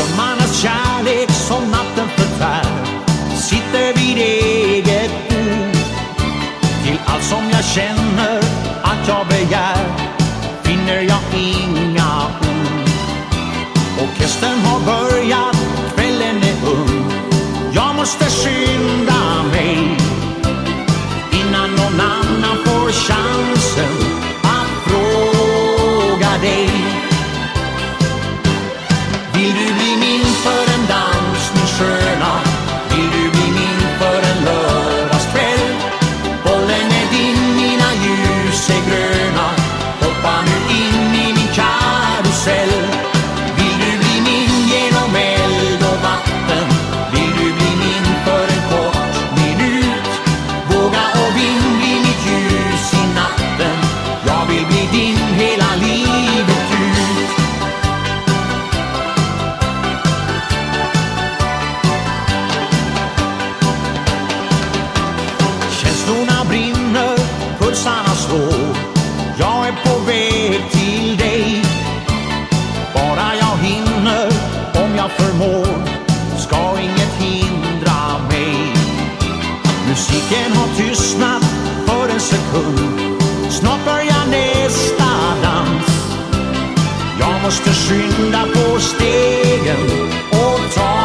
Drömmarnas kärlek som natten förtär sitter vid eget bord. Till allt som jag känner att jag begär finner jag inga ord. Orkestern har börjat, kvällen är ung. Jag måste skynda mig innan någon annan får chansen att fråga dig. Vill du bli pulsarna slår. Jag är på väg till dig. Bara jag hinner, om jag förmår, ska inget hindra mig. Musiken har tystnat för en sekund. Snart börjar nästa dans. Jag måste skynda på stegen och ta